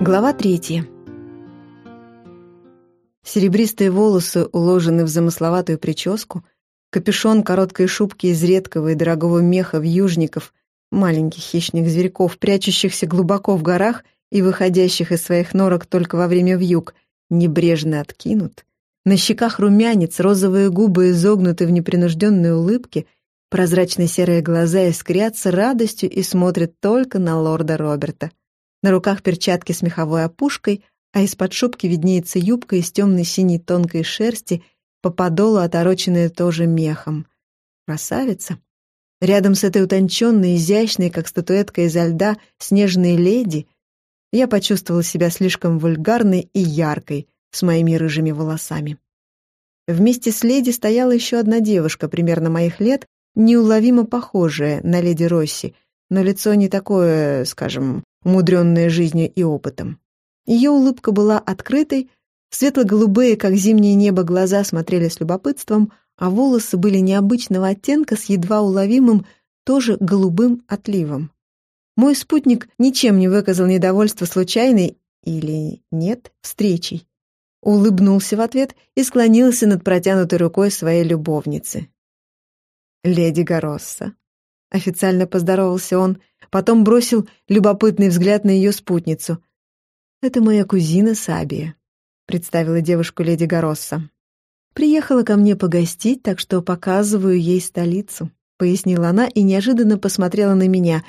Глава третья. Серебристые волосы уложены в замысловатую прическу, капюшон короткой шубки из редкого и дорогого меха вьюжников, маленьких хищных зверьков, прячущихся глубоко в горах и выходящих из своих норок только во время вьюг, небрежно откинут. На щеках румянец, розовые губы изогнуты в непринужденной улыбке, прозрачные серые глаза искрятся радостью и смотрят только на лорда Роберта. На руках перчатки с меховой опушкой, а из-под шубки виднеется юбка из темной синей тонкой шерсти, по подолу отороченная тоже мехом. Красавица. Рядом с этой утонченной, изящной, как статуэтка изо льда, снежной леди, я почувствовала себя слишком вульгарной и яркой, с моими рыжими волосами. Вместе с леди стояла еще одна девушка, примерно моих лет, неуловимо похожая на леди Росси, но лицо не такое, скажем, умудренное жизнью и опытом. Ее улыбка была открытой, светло-голубые, как зимнее небо, глаза смотрели с любопытством, а волосы были необычного оттенка с едва уловимым, тоже голубым отливом. Мой спутник ничем не выказал недовольства случайной или нет встречей. Улыбнулся в ответ и склонился над протянутой рукой своей любовницы. «Леди Горосса», — официально поздоровался он, потом бросил любопытный взгляд на ее спутницу. «Это моя кузина Сабия», — представила девушку леди Горосса. «Приехала ко мне погостить, так что показываю ей столицу», — пояснила она и неожиданно посмотрела на меня.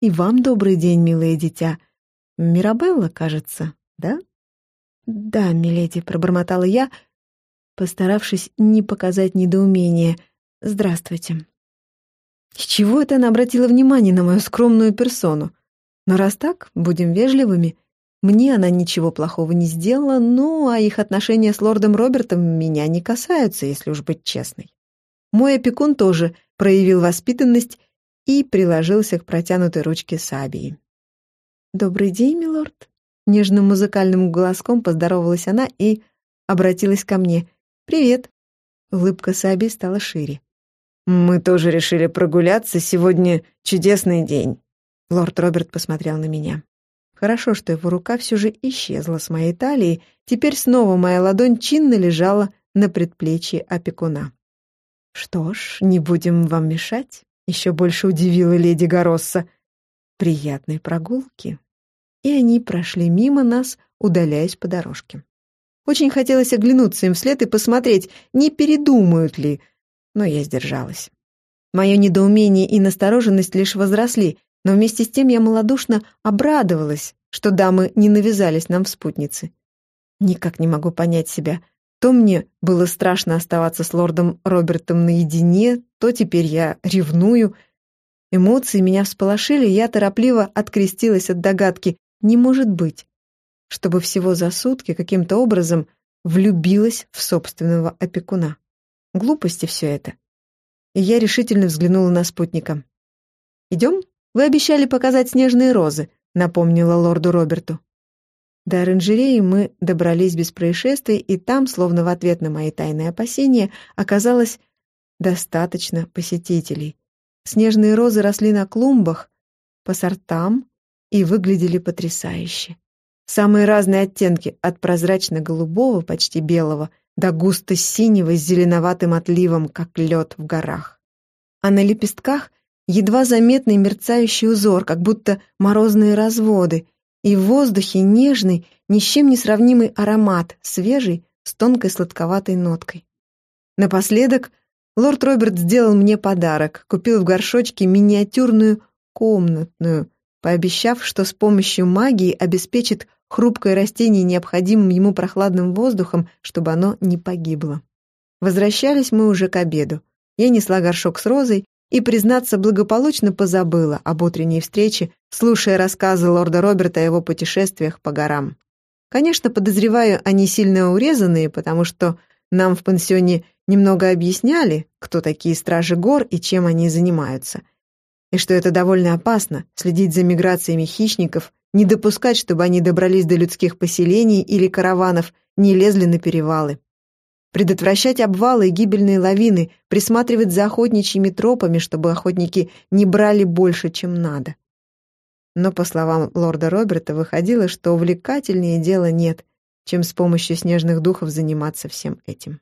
«И вам добрый день, милое дитя. Мирабелла, кажется, да?» «Да, миледи», — пробормотала я, постаравшись не показать недоумения. «Здравствуйте». С чего это она обратила внимание на мою скромную персону? Но раз так, будем вежливыми. Мне она ничего плохого не сделала, ну, а их отношения с лордом Робертом меня не касаются, если уж быть честной. Мой опекун тоже проявил воспитанность и приложился к протянутой ручке Сабии. «Добрый день, милорд», Нежным музыкальным голоском поздоровалась она и обратилась ко мне. «Привет!» Улыбка Саби стала шире. «Мы тоже решили прогуляться, сегодня чудесный день». Лорд Роберт посмотрел на меня. Хорошо, что его рука все же исчезла с моей талии, теперь снова моя ладонь чинно лежала на предплечье опекуна. «Что ж, не будем вам мешать», — еще больше удивила леди Горосса. «Приятной прогулки» и они прошли мимо нас, удаляясь по дорожке. Очень хотелось оглянуться им вслед и посмотреть, не передумают ли, но я сдержалась. Мое недоумение и настороженность лишь возросли, но вместе с тем я малодушно обрадовалась, что дамы не навязались нам в спутницы. Никак не могу понять себя. То мне было страшно оставаться с лордом Робертом наедине, то теперь я ревную. Эмоции меня всполошили, я торопливо открестилась от догадки. Не может быть, чтобы всего за сутки каким-то образом влюбилась в собственного опекуна. Глупости все это. И я решительно взглянула на спутника. «Идем? Вы обещали показать снежные розы», — напомнила лорду Роберту. До оранжереи мы добрались без происшествий, и там, словно в ответ на мои тайные опасения, оказалось достаточно посетителей. Снежные розы росли на клумбах, по сортам, и выглядели потрясающе. Самые разные оттенки, от прозрачно-голубого, почти белого, до густо-синего с зеленоватым отливом, как лед в горах. А на лепестках едва заметный мерцающий узор, как будто морозные разводы, и в воздухе нежный, ни с чем не сравнимый аромат, свежий, с тонкой сладковатой ноткой. Напоследок лорд Роберт сделал мне подарок, купил в горшочке миниатюрную комнатную, пообещав, что с помощью магии обеспечит хрупкое растение необходимым ему прохладным воздухом, чтобы оно не погибло. Возвращались мы уже к обеду. Я несла горшок с розой и, признаться, благополучно позабыла об утренней встрече, слушая рассказы лорда Роберта о его путешествиях по горам. Конечно, подозреваю, они сильно урезанные, потому что нам в пансионе немного объясняли, кто такие стражи гор и чем они занимаются и что это довольно опасно — следить за миграциями хищников, не допускать, чтобы они добрались до людских поселений или караванов, не лезли на перевалы. Предотвращать обвалы и гибельные лавины, присматривать за охотничьими тропами, чтобы охотники не брали больше, чем надо. Но, по словам лорда Роберта, выходило, что увлекательнее дела нет, чем с помощью снежных духов заниматься всем этим.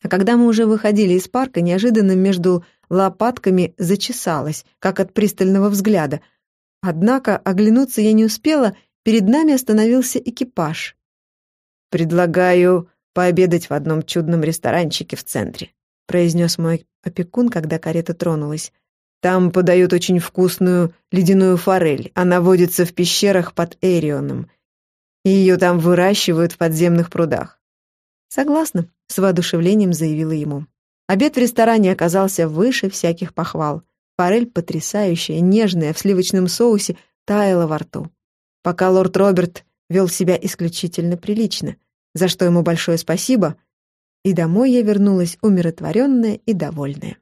А когда мы уже выходили из парка, неожиданно между лопатками зачесалась, как от пристального взгляда. Однако оглянуться я не успела, перед нами остановился экипаж. «Предлагаю пообедать в одном чудном ресторанчике в центре», произнес мой опекун, когда карета тронулась. «Там подают очень вкусную ледяную форель. Она водится в пещерах под Эрионом. Ее там выращивают в подземных прудах». «Согласна», — с воодушевлением заявила ему. Обед в ресторане оказался выше всяких похвал. Форель потрясающая, нежная, в сливочном соусе, таяла во рту. Пока лорд Роберт вел себя исключительно прилично, за что ему большое спасибо, и домой я вернулась умиротворенная и довольная.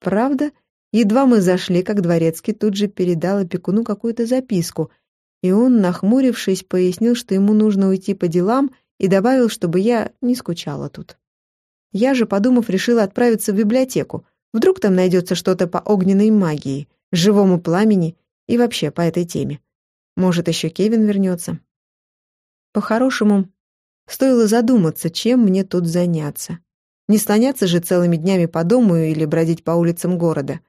Правда, едва мы зашли, как дворецкий тут же передал опекуну какую-то записку, и он, нахмурившись, пояснил, что ему нужно уйти по делам, и добавил, чтобы я не скучала тут. Я же, подумав, решила отправиться в библиотеку. Вдруг там найдется что-то по огненной магии, живому пламени и вообще по этой теме. Может, еще Кевин вернется. По-хорошему, стоило задуматься, чем мне тут заняться. Не слоняться же целыми днями по дому или бродить по улицам города.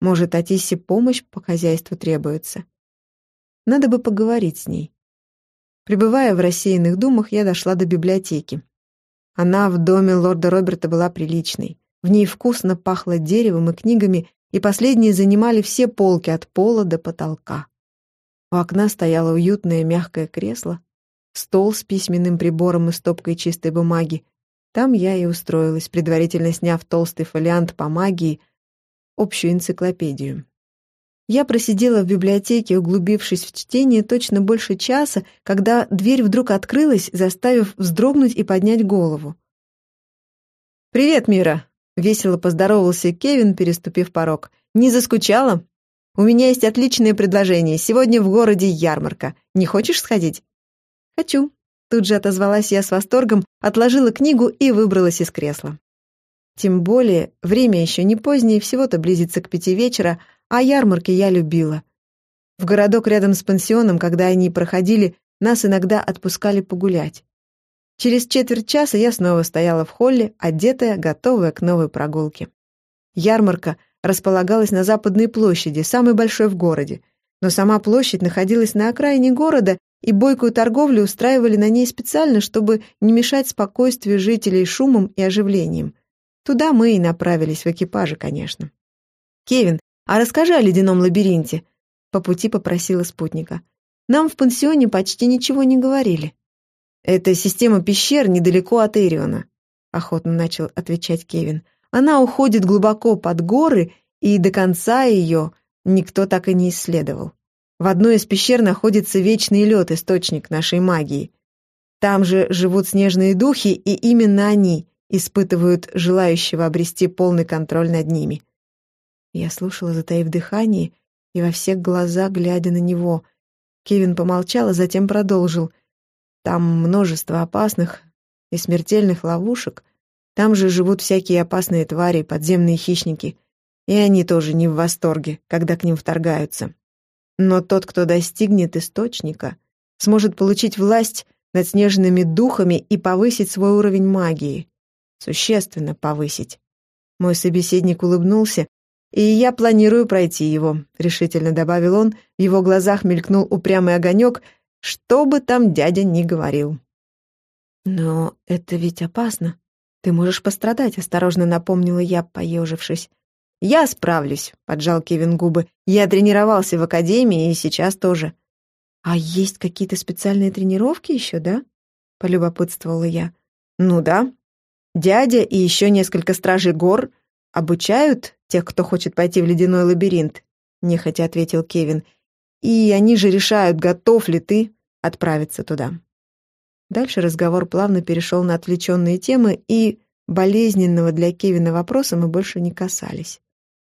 Может, Атисе помощь по хозяйству требуется. Надо бы поговорить с ней. Пребывая в рассеянных думах, я дошла до библиотеки. Она в доме лорда Роберта была приличной. В ней вкусно пахло деревом и книгами, и последние занимали все полки от пола до потолка. У окна стояло уютное мягкое кресло, стол с письменным прибором и стопкой чистой бумаги. Там я и устроилась, предварительно сняв толстый фолиант по магии, общую энциклопедию. Я просидела в библиотеке, углубившись в чтение точно больше часа, когда дверь вдруг открылась, заставив вздрогнуть и поднять голову. «Привет, Мира!» — весело поздоровался Кевин, переступив порог. «Не заскучала? У меня есть отличное предложение. Сегодня в городе ярмарка. Не хочешь сходить?» «Хочу». Тут же отозвалась я с восторгом, отложила книгу и выбралась из кресла. Тем более, время еще не позднее, всего-то близится к пяти вечера, а ярмарки я любила. В городок рядом с пансионом, когда они проходили, нас иногда отпускали погулять. Через четверть часа я снова стояла в холле, одетая, готовая к новой прогулке. Ярмарка располагалась на Западной площади, самой большой в городе. Но сама площадь находилась на окраине города, и бойкую торговлю устраивали на ней специально, чтобы не мешать спокойствию жителей шумом и оживлением. Туда мы и направились в экипаже, конечно. Кевин, «А расскажи о ледяном лабиринте», — по пути попросила спутника. «Нам в пансионе почти ничего не говорили». «Это система пещер недалеко от Эриона», — охотно начал отвечать Кевин. «Она уходит глубоко под горы, и до конца ее никто так и не исследовал. В одной из пещер находится вечный лед, источник нашей магии. Там же живут снежные духи, и именно они испытывают желающего обрести полный контроль над ними. Я слушала, затаив дыхание, и во всех глаза глядя на него. Кевин помолчал, а затем продолжил. «Там множество опасных и смертельных ловушек. Там же живут всякие опасные твари, подземные хищники. И они тоже не в восторге, когда к ним вторгаются. Но тот, кто достигнет источника, сможет получить власть над снежными духами и повысить свой уровень магии. Существенно повысить. Мой собеседник улыбнулся, «И я планирую пройти его», — решительно добавил он. В его глазах мелькнул упрямый огонек, что бы там дядя ни говорил. «Но это ведь опасно. Ты можешь пострадать», — осторожно напомнила я, поежившись. «Я справлюсь», — поджал Кевин губы. «Я тренировался в академии и сейчас тоже». «А есть какие-то специальные тренировки еще, да?» — полюбопытствовала я. «Ну да. Дядя и еще несколько стражей гор обучают тех, кто хочет пойти в ледяной лабиринт», — нехотя ответил Кевин. «И они же решают, готов ли ты отправиться туда». Дальше разговор плавно перешел на отвлеченные темы, и болезненного для Кевина вопроса мы больше не касались.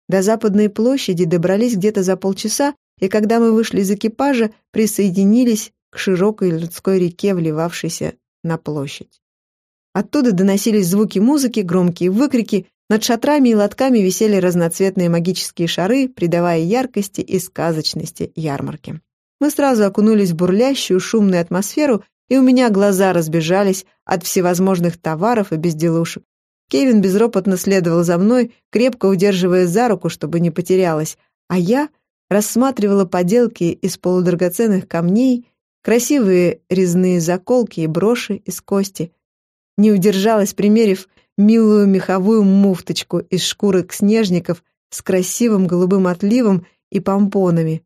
До Западной площади добрались где-то за полчаса, и когда мы вышли из экипажа, присоединились к широкой людской реке, вливавшейся на площадь. Оттуда доносились звуки музыки, громкие выкрики, Над шатрами и лотками висели разноцветные магические шары, придавая яркости и сказочности ярмарке. Мы сразу окунулись в бурлящую, шумную атмосферу, и у меня глаза разбежались от всевозможных товаров и безделушек. Кевин безропотно следовал за мной, крепко удерживая за руку, чтобы не потерялась, а я рассматривала поделки из полудрагоценных камней, красивые резные заколки и броши из кости. Не удержалась, примерив милую меховую муфточку из шкурок снежников с красивым голубым отливом и помпонами.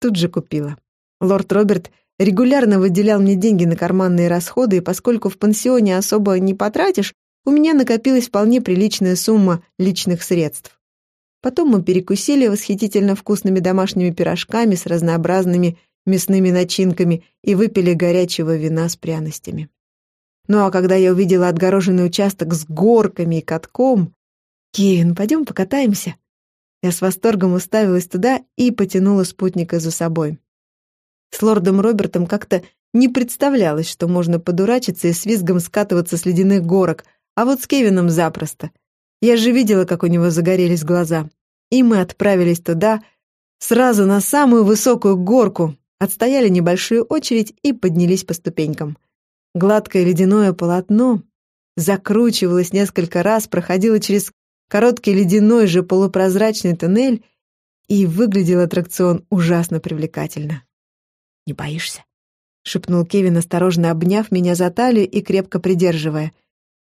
Тут же купила. Лорд Роберт регулярно выделял мне деньги на карманные расходы, и поскольку в пансионе особо не потратишь, у меня накопилась вполне приличная сумма личных средств. Потом мы перекусили восхитительно вкусными домашними пирожками с разнообразными мясными начинками и выпили горячего вина с пряностями. Ну а когда я увидела отгороженный участок с горками и катком... «Кевин, пойдем покатаемся?» Я с восторгом уставилась туда и потянула спутника за собой. С лордом Робертом как-то не представлялось, что можно подурачиться и с визгом скатываться с ледяных горок, а вот с Кевином запросто. Я же видела, как у него загорелись глаза. И мы отправились туда, сразу на самую высокую горку, отстояли небольшую очередь и поднялись по ступенькам. Гладкое ледяное полотно закручивалось несколько раз, проходило через короткий ледяной же полупрозрачный туннель, и выглядел аттракцион ужасно привлекательно. «Не боишься?» — шепнул Кевин, осторожно обняв меня за талию и крепко придерживая.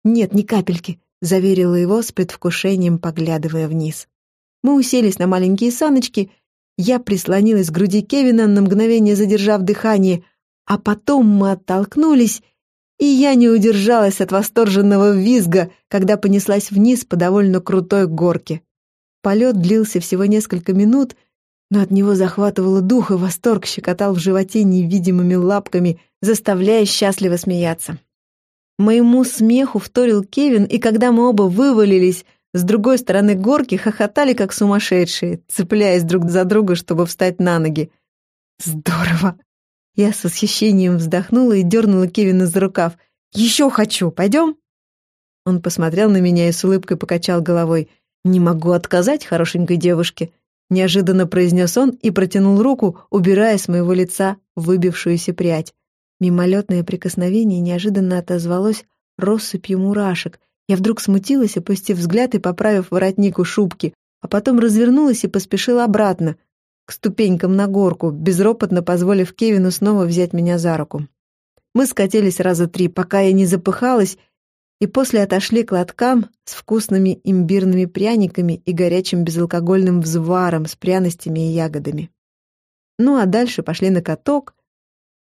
«Нет, ни капельки», — заверила его с предвкушением, поглядывая вниз. Мы уселись на маленькие саночки, я прислонилась к груди Кевина, на мгновение задержав дыхание, а потом мы оттолкнулись, и я не удержалась от восторженного визга, когда понеслась вниз по довольно крутой горке. Полет длился всего несколько минут — но от него захватывало дух, и восторг щекотал в животе невидимыми лапками, заставляя счастливо смеяться. Моему смеху вторил Кевин, и когда мы оба вывалились с другой стороны горки, хохотали как сумасшедшие, цепляясь друг за друга, чтобы встать на ноги. «Здорово!» Я с восхищением вздохнула и дернула Кевина за рукав. «Еще хочу! Пойдем?» Он посмотрел на меня и с улыбкой покачал головой. «Не могу отказать хорошенькой девушке неожиданно произнес он и протянул руку, убирая с моего лица выбившуюся прядь. Мимолетное прикосновение неожиданно отозвалось россыпью мурашек. Я вдруг смутилась, опустив взгляд и поправив воротник у шубки, а потом развернулась и поспешила обратно, к ступенькам на горку, безропотно позволив Кевину снова взять меня за руку. Мы скатились раза три, пока я не запыхалась и после отошли к лоткам с вкусными имбирными пряниками и горячим безалкогольным взваром с пряностями и ягодами. Ну а дальше пошли на каток,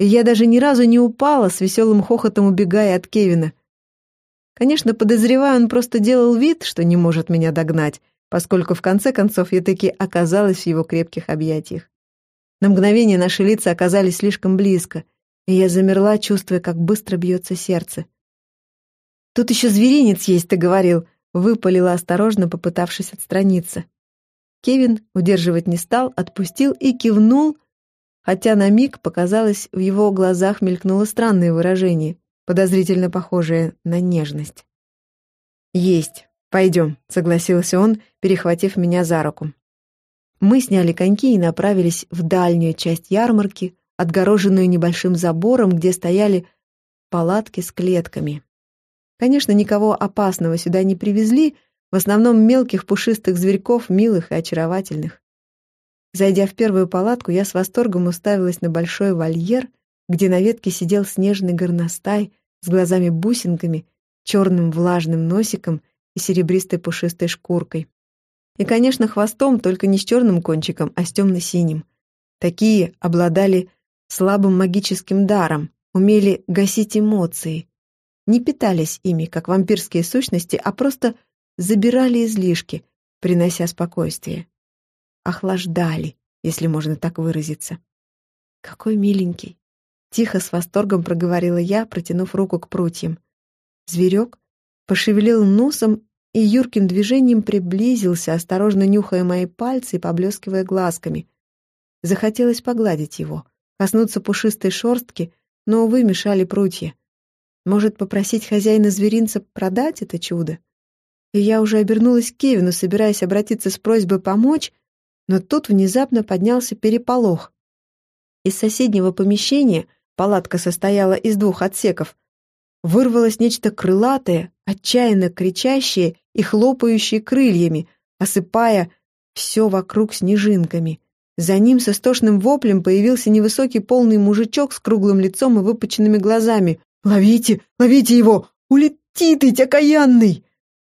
и я даже ни разу не упала, с веселым хохотом убегая от Кевина. Конечно, подозреваю, он просто делал вид, что не может меня догнать, поскольку в конце концов я таки оказалась в его крепких объятиях. На мгновение наши лица оказались слишком близко, и я замерла, чувствуя, как быстро бьется сердце — «Тут еще зверинец есть, ты говорил», — выпалила осторожно, попытавшись отстраниться. Кевин удерживать не стал, отпустил и кивнул, хотя на миг, показалось, в его глазах мелькнуло странное выражение, подозрительно похожее на нежность. «Есть, пойдем», — согласился он, перехватив меня за руку. Мы сняли коньки и направились в дальнюю часть ярмарки, отгороженную небольшим забором, где стояли палатки с клетками. Конечно, никого опасного сюда не привезли, в основном мелких пушистых зверьков, милых и очаровательных. Зайдя в первую палатку, я с восторгом уставилась на большой вольер, где на ветке сидел снежный горностай с глазами-бусинками, черным влажным носиком и серебристой пушистой шкуркой. И, конечно, хвостом, только не с черным кончиком, а с темно-синим. Такие обладали слабым магическим даром, умели гасить эмоции, не питались ими, как вампирские сущности, а просто забирали излишки, принося спокойствие. Охлаждали, если можно так выразиться. «Какой миленький!» Тихо, с восторгом проговорила я, протянув руку к прутьям. Зверек пошевелил носом и юрким движением приблизился, осторожно нюхая мои пальцы и поблескивая глазками. Захотелось погладить его, коснуться пушистой шорстки, но, увы, мешали прутья. Может, попросить хозяина зверинца продать это чудо? и я уже обернулась к Кевину, собираясь обратиться с просьбой помочь, но тут внезапно поднялся переполох. Из соседнего помещения, палатка состояла из двух отсеков, вырвалось нечто крылатое, отчаянно кричащее и хлопающее крыльями, осыпая все вокруг снежинками. За ним с истошным воплем появился невысокий полный мужичок с круглым лицом и выпученными глазами. «Ловите! Ловите его! Улетит ведь, окаянный!»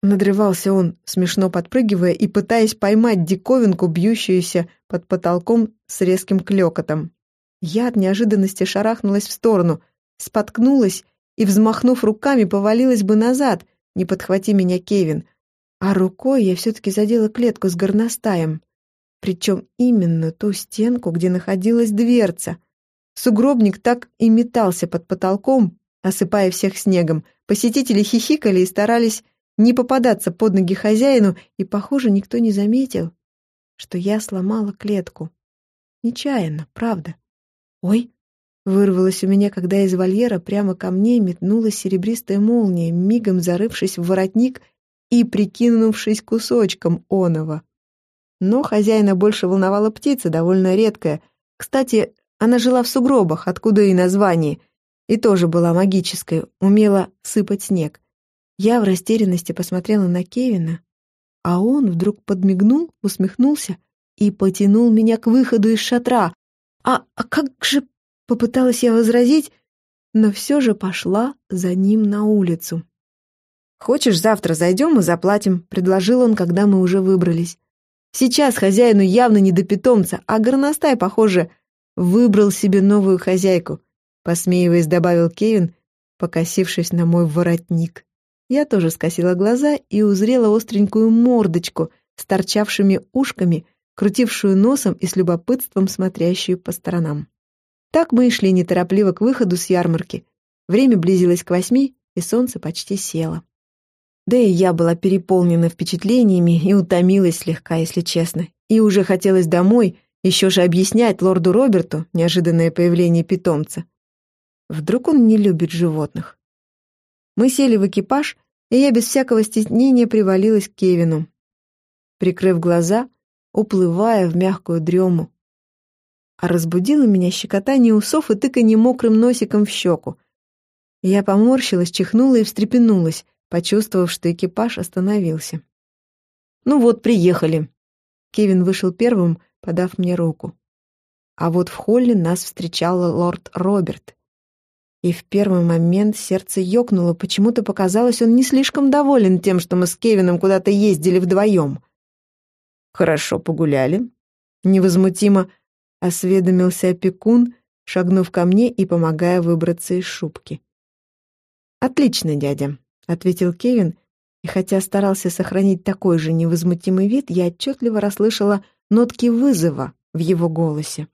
Надрывался он, смешно подпрыгивая и пытаясь поймать диковинку, бьющуюся под потолком с резким клёкотом. Я от неожиданности шарахнулась в сторону, споткнулась и, взмахнув руками, повалилась бы назад, не подхвати меня, Кевин. А рукой я все-таки задела клетку с горностаем. Причем именно ту стенку, где находилась дверца. Сугробник так и метался под потолком, осыпая всех снегом. Посетители хихикали и старались не попадаться под ноги хозяину, и, похоже, никто не заметил, что я сломала клетку. Нечаянно, правда. «Ой!» — вырвалось у меня, когда из вольера прямо ко мне метнулась серебристая молния, мигом зарывшись в воротник и прикинувшись кусочком оного. Но хозяина больше волновала птица, довольно редкая. Кстати, она жила в сугробах, откуда и название, и тоже была магической, умела сыпать снег. Я в растерянности посмотрела на Кевина, а он вдруг подмигнул, усмехнулся и потянул меня к выходу из шатра. «А, а как же...» — попыталась я возразить, но все же пошла за ним на улицу. «Хочешь, завтра зайдем и заплатим», — предложил он, когда мы уже выбрались. Сейчас хозяину явно не до питомца, а горностай, похоже, выбрал себе новую хозяйку, посмеиваясь, добавил Кевин, покосившись на мой воротник. Я тоже скосила глаза и узрела остренькую мордочку с торчавшими ушками, крутившую носом и с любопытством смотрящую по сторонам. Так мы и шли неторопливо к выходу с ярмарки. Время близилось к восьми, и солнце почти село. Да и я была переполнена впечатлениями и утомилась слегка, если честно. И уже хотелось домой, еще же объяснять лорду Роберту неожиданное появление питомца. Вдруг он не любит животных. Мы сели в экипаж, и я без всякого стеснения привалилась к Кевину, прикрыв глаза, уплывая в мягкую дрему. А разбудило меня щекотание усов и тыканье мокрым носиком в щеку. Я поморщилась, чихнула и встрепенулась, почувствовав, что экипаж остановился. «Ну вот, приехали». Кевин вышел первым, подав мне руку. А вот в холле нас встречал лорд Роберт. И в первый момент сердце ёкнуло, почему-то показалось, он не слишком доволен тем, что мы с Кевином куда-то ездили вдвоем. «Хорошо погуляли», — невозмутимо осведомился опекун, шагнув ко мне и помогая выбраться из шубки. «Отлично, дядя», — ответил Кевин, и хотя старался сохранить такой же невозмутимый вид, я отчетливо расслышала нотки вызова в его голосе.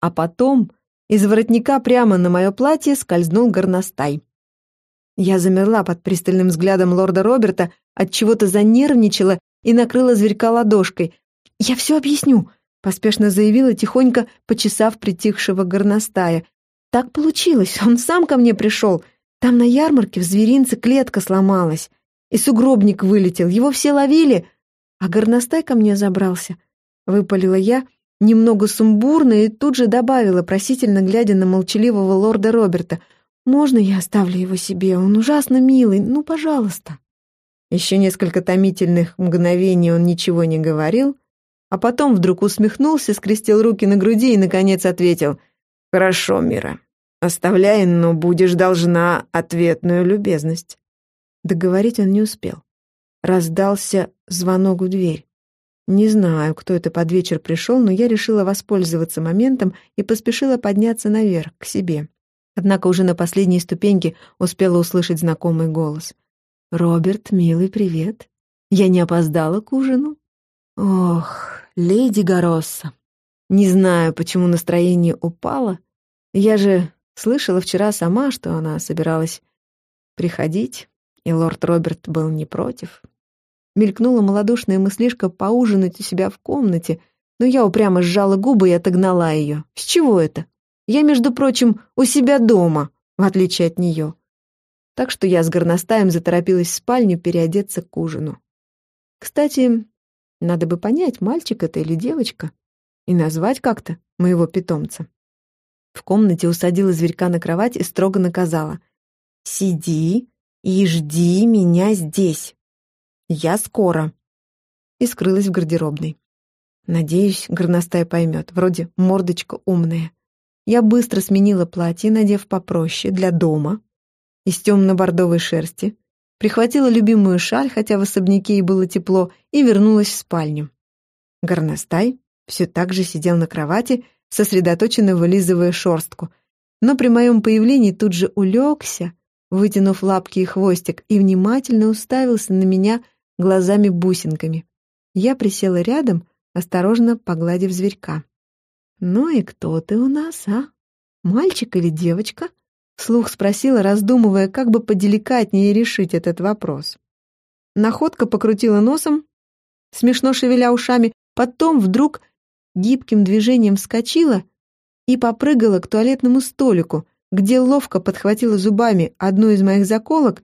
А потом из воротника прямо на мое платье скользнул горностай. Я замерла под пристальным взглядом лорда Роберта, от чего то занервничала и накрыла зверька ладошкой. «Я все объясню», — поспешно заявила, тихонько почесав притихшего горностая. «Так получилось, он сам ко мне пришел. Там на ярмарке в зверинце клетка сломалась, и сугробник вылетел, его все ловили, а горностай ко мне забрался. Выпалила я, немного сумбурно, и тут же добавила, просительно глядя на молчаливого лорда Роберта. «Можно я оставлю его себе? Он ужасно милый, ну, пожалуйста». Еще несколько томительных мгновений он ничего не говорил, а потом вдруг усмехнулся, скрестил руки на груди и, наконец, ответил «Хорошо, Мира, Оставляй, но будешь должна ответную любезность». Договорить он не успел. Раздался звонок в дверь. Не знаю, кто это под вечер пришел, но я решила воспользоваться моментом и поспешила подняться наверх, к себе. Однако уже на последней ступеньке успела услышать знакомый голос. «Роберт, милый, привет. Я не опоздала к ужину?» «Ох, леди Горосса. Не знаю, почему настроение упало. Я же Слышала вчера сама, что она собиралась приходить, и лорд Роберт был не против. Мелькнула малодушная мыслишка поужинать у себя в комнате, но я упрямо сжала губы и отогнала ее. С чего это? Я, между прочим, у себя дома, в отличие от нее. Так что я с горностаем заторопилась в спальню переодеться к ужину. Кстати, надо бы понять, мальчик это или девочка, и назвать как-то моего питомца. В комнате усадила зверька на кровать и строго наказала. «Сиди и жди меня здесь. Я скоро». И скрылась в гардеробной. Надеюсь, горностай поймет, вроде мордочка умная. Я быстро сменила платье, надев попроще, для дома, из темно-бордовой шерсти, прихватила любимую шаль, хотя в особняке и было тепло, и вернулась в спальню. Горностай все так же сидел на кровати, сосредоточенно вылизывая шорстку, но при моем появлении тут же улегся, вытянув лапки и хвостик, и внимательно уставился на меня глазами-бусинками. Я присела рядом, осторожно погладив зверька. «Ну и кто ты у нас, а? Мальчик или девочка?» Слух спросила, раздумывая, как бы поделикатнее решить этот вопрос. Находка покрутила носом, смешно шевеля ушами, потом вдруг гибким движением вскочила и попрыгала к туалетному столику, где ловко подхватила зубами одну из моих заколок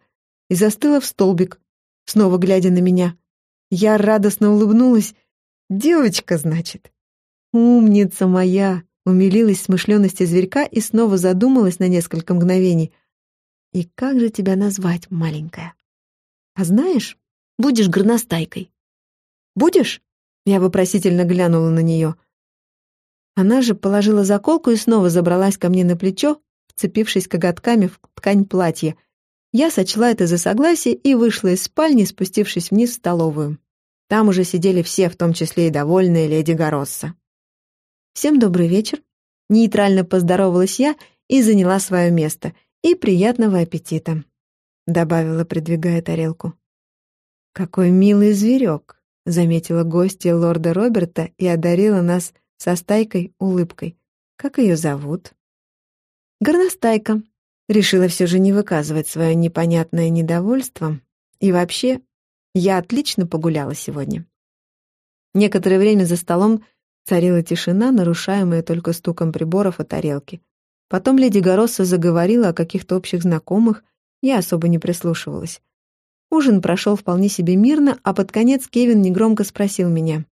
и застыла в столбик, снова глядя на меня. Я радостно улыбнулась. «Девочка, значит?» «Умница моя!» Умилилась смышленности зверька и снова задумалась на несколько мгновений. «И как же тебя назвать, маленькая?» «А знаешь, будешь горностайкой». «Будешь?» Я вопросительно глянула на нее. Она же положила заколку и снова забралась ко мне на плечо, вцепившись коготками в ткань платья. Я сочла это за согласие и вышла из спальни, спустившись вниз в столовую. Там уже сидели все, в том числе и довольная леди Горосса. «Всем добрый вечер». Нейтрально поздоровалась я и заняла свое место. «И приятного аппетита», — добавила, придвигая тарелку. «Какой милый зверек», — заметила гостья лорда Роберта и одарила нас со стайкой улыбкой. «Как ее зовут?» «Горностайка», — решила все же не выказывать свое непонятное недовольство. И вообще, я отлично погуляла сегодня. Некоторое время за столом Царила тишина, нарушаемая только стуком приборов о тарелке. Потом леди Горосса заговорила о каких-то общих знакомых, я особо не прислушивалась. Ужин прошел вполне себе мирно, а под конец Кевин негромко спросил меня.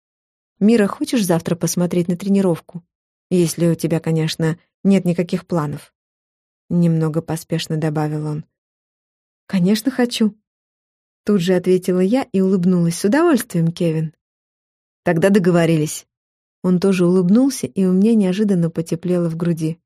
«Мира, хочешь завтра посмотреть на тренировку? Если у тебя, конечно, нет никаких планов». Немного поспешно добавил он. «Конечно, хочу». Тут же ответила я и улыбнулась. «С удовольствием, Кевин». «Тогда договорились». Он тоже улыбнулся, и у меня неожиданно потеплело в груди.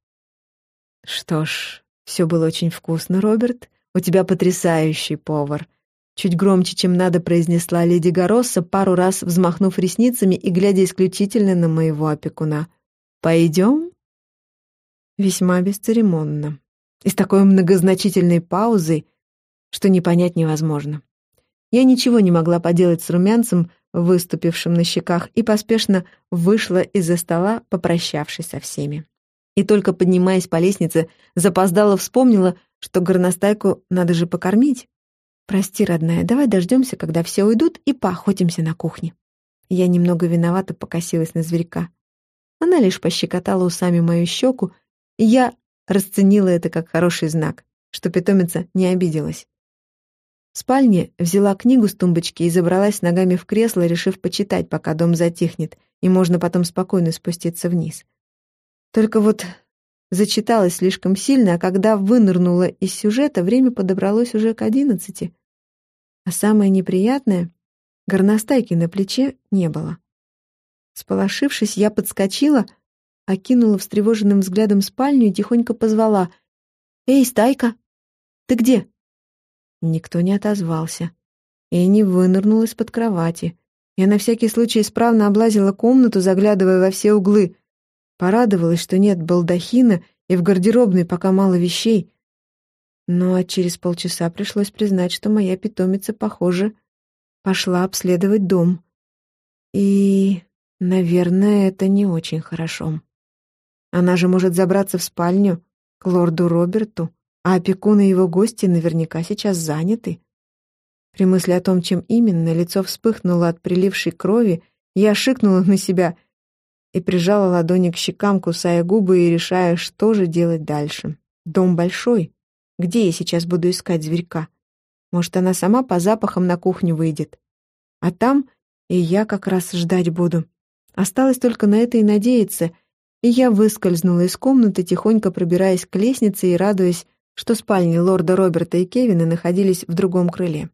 «Что ж, все было очень вкусно, Роберт. У тебя потрясающий повар». Чуть громче, чем надо, произнесла леди Горосса, пару раз взмахнув ресницами и глядя исключительно на моего опекуна. «Пойдем?» Весьма бесцеремонно. И с такой многозначительной паузой, что не понять невозможно. Я ничего не могла поделать с румянцем, выступившим на щеках, и поспешно вышла из-за стола, попрощавшись со всеми. И только поднимаясь по лестнице, запоздала вспомнила, что горностайку надо же покормить. «Прости, родная, давай дождемся, когда все уйдут, и поохотимся на кухне». Я немного виновата покосилась на зверька. Она лишь пощекотала усами мою щеку, и я расценила это как хороший знак, что питомица не обиделась. В спальне взяла книгу с тумбочки и забралась ногами в кресло, решив почитать, пока дом затихнет, и можно потом спокойно спуститься вниз. Только вот зачиталась слишком сильно, а когда вынырнула из сюжета, время подобралось уже к одиннадцати. А самое неприятное — горностайки на плече не было. Сполошившись, я подскочила, окинула встревоженным взглядом спальню и тихонько позвала. «Эй, стайка! Ты где?» Никто не отозвался. И не вынырнул из-под кровати. Я на всякий случай исправно облазила комнату, заглядывая во все углы. Порадовалась, что нет балдахина, и в гардеробной пока мало вещей. Но через полчаса пришлось признать, что моя питомица, похоже, пошла обследовать дом. И, наверное, это не очень хорошо. Она же может забраться в спальню к лорду Роберту а опекун и его гости наверняка сейчас заняты. При мысли о том, чем именно, лицо вспыхнуло от прилившей крови, я шикнула на себя и прижала ладони к щекам, кусая губы и решая, что же делать дальше. Дом большой. Где я сейчас буду искать зверька? Может, она сама по запахам на кухню выйдет? А там и я как раз ждать буду. Осталось только на это и надеяться, и я выскользнула из комнаты, тихонько пробираясь к лестнице и радуясь, что спальни лорда Роберта и Кевина находились в другом крыле.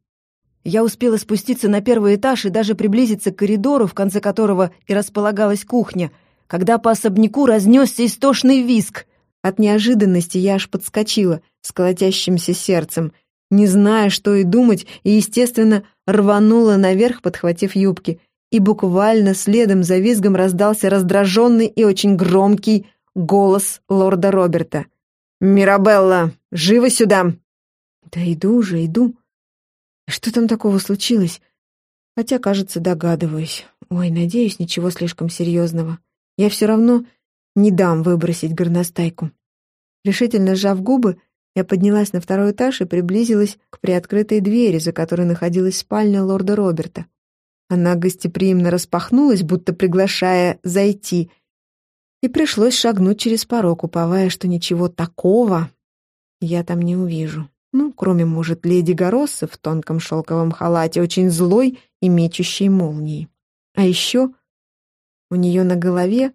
Я успела спуститься на первый этаж и даже приблизиться к коридору, в конце которого и располагалась кухня, когда по особняку разнесся истошный визг. От неожиданности я аж подскочила с колотящимся сердцем, не зная, что и думать, и, естественно, рванула наверх, подхватив юбки, и буквально следом за визгом раздался раздраженный и очень громкий голос лорда Роберта. «Мирабелла, живо сюда!» «Да иду уже, иду!» Что там такого случилось? Хотя, кажется, догадываюсь. Ой, надеюсь, ничего слишком серьезного. Я все равно не дам выбросить горностайку. Решительно сжав губы, я поднялась на второй этаж и приблизилась к приоткрытой двери, за которой находилась спальня лорда Роберта. Она гостеприимно распахнулась, будто приглашая зайти, и пришлось шагнуть через порог, уповая, что ничего такого я там не увижу. Ну, кроме, может, леди Гороссы в тонком шелковом халате, очень злой и мечущей молнией. А еще у нее на голове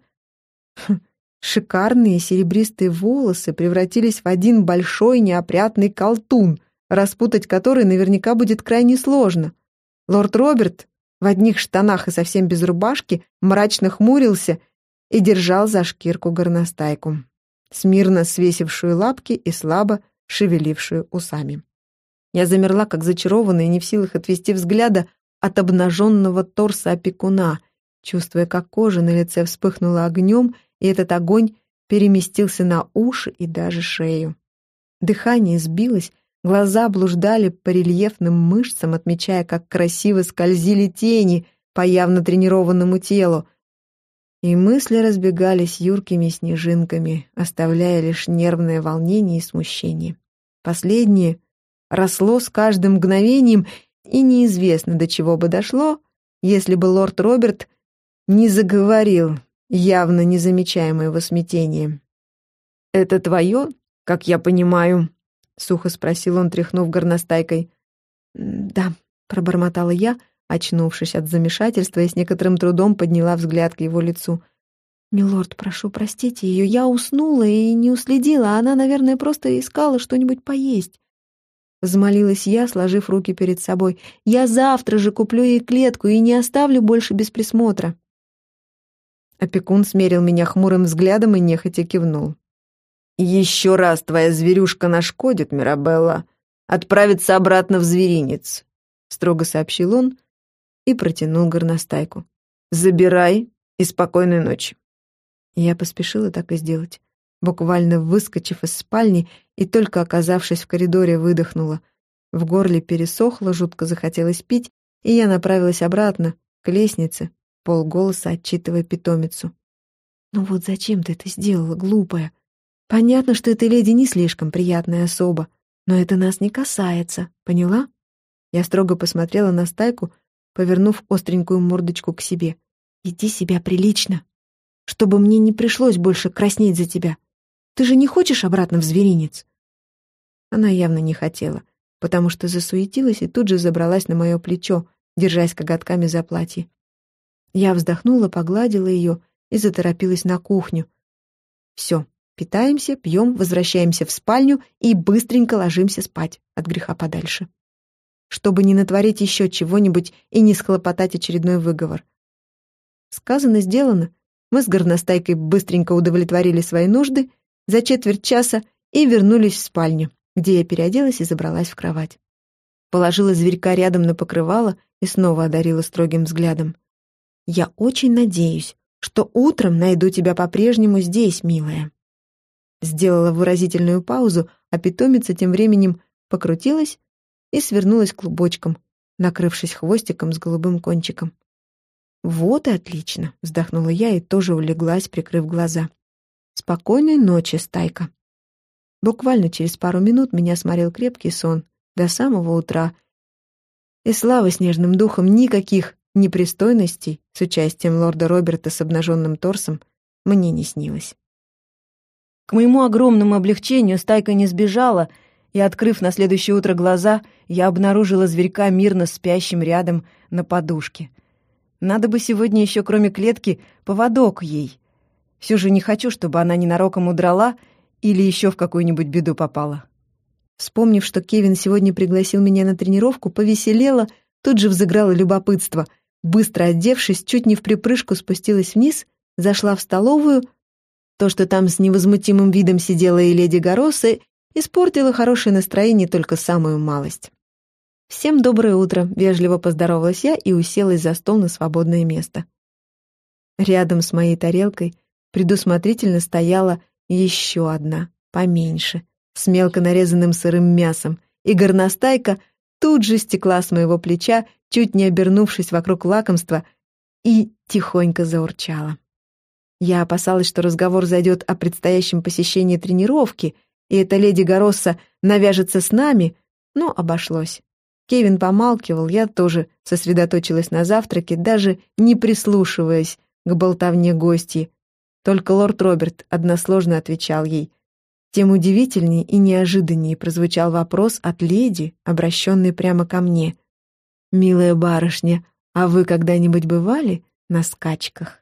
хм, шикарные серебристые волосы превратились в один большой неопрятный колтун, распутать который наверняка будет крайне сложно. Лорд Роберт в одних штанах и совсем без рубашки мрачно хмурился и держал за шкирку горностайку, смирно свесившую лапки и слабо шевелившую усами. Я замерла, как зачарованная, не в силах отвести взгляда от обнаженного торса опекуна, чувствуя, как кожа на лице вспыхнула огнем, и этот огонь переместился на уши и даже шею. Дыхание сбилось, глаза блуждали по рельефным мышцам, отмечая, как красиво скользили тени по явно тренированному телу, и мысли разбегались юркими снежинками, оставляя лишь нервное волнение и смущение. Последнее росло с каждым мгновением, и неизвестно, до чего бы дошло, если бы лорд Роберт не заговорил, явно не замечая моего смятения. «Это твое, как я понимаю?» — сухо спросил он, тряхнув горностайкой. «Да», — пробормотала я, — Очнувшись от замешательства, я с некоторым трудом подняла взгляд к его лицу. «Милорд, прошу, простите ее, я уснула и не уследила, она, наверное, просто искала что-нибудь поесть». Взмолилась я, сложив руки перед собой. «Я завтра же куплю ей клетку и не оставлю больше без присмотра». Опекун смерил меня хмурым взглядом и нехотя кивнул. «Еще раз твоя зверюшка нашкодит, Мирабелла, отправится обратно в зверинец», — строго сообщил он, и протянул горностайку. «Забирай и спокойной ночи». Я поспешила так и сделать. Буквально выскочив из спальни и только оказавшись в коридоре, выдохнула. В горле пересохло, жутко захотелось пить, и я направилась обратно, к лестнице, полголоса отчитывая питомицу. «Ну вот зачем ты это сделала, глупая? Понятно, что эта леди не слишком приятная особа, но это нас не касается, поняла?» Я строго посмотрела на стайку, повернув остренькую мордочку к себе. «Иди себя прилично, чтобы мне не пришлось больше краснеть за тебя. Ты же не хочешь обратно в зверинец?» Она явно не хотела, потому что засуетилась и тут же забралась на мое плечо, держась коготками за платье. Я вздохнула, погладила ее и заторопилась на кухню. «Все, питаемся, пьем, возвращаемся в спальню и быстренько ложимся спать от греха подальше» чтобы не натворить еще чего-нибудь и не схлопотать очередной выговор. Сказано, сделано. Мы с горностайкой быстренько удовлетворили свои нужды за четверть часа и вернулись в спальню, где я переоделась и забралась в кровать. Положила зверька рядом на покрывало и снова одарила строгим взглядом. «Я очень надеюсь, что утром найду тебя по-прежнему здесь, милая». Сделала выразительную паузу, а питомица тем временем покрутилась, и свернулась клубочком, накрывшись хвостиком с голубым кончиком. «Вот и отлично!» — вздохнула я и тоже улеглась, прикрыв глаза. «Спокойной ночи, стайка!» Буквально через пару минут меня сморил крепкий сон до самого утра. И слава снежным духом никаких непристойностей с участием лорда Роберта с обнаженным торсом мне не снилось. К моему огромному облегчению стайка не сбежала — и, открыв на следующее утро глаза, я обнаружила зверька мирно спящим рядом на подушке. Надо бы сегодня еще, кроме клетки, поводок ей. Все же не хочу, чтобы она ненароком удрала или еще в какую-нибудь беду попала. Вспомнив, что Кевин сегодня пригласил меня на тренировку, повеселела, тут же взыграло любопытство. Быстро одевшись, чуть не в припрыжку спустилась вниз, зашла в столовую. То, что там с невозмутимым видом сидела и леди Горосса, испортило хорошее настроение только самую малость. «Всем доброе утро», — вежливо поздоровалась я и уселась за стол на свободное место. Рядом с моей тарелкой предусмотрительно стояла еще одна, поменьше, с мелко нарезанным сырым мясом, и горностайка тут же стекла с моего плеча, чуть не обернувшись вокруг лакомства, и тихонько заурчала. Я опасалась, что разговор зайдет о предстоящем посещении тренировки, и эта леди Горосса навяжется с нами, но обошлось. Кевин помалкивал, я тоже сосредоточилась на завтраке, даже не прислушиваясь к болтовне гостей. Только лорд Роберт односложно отвечал ей, тем удивительнее и неожиданнее прозвучал вопрос от леди, обращенный прямо ко мне. «Милая барышня, а вы когда-нибудь бывали на скачках?»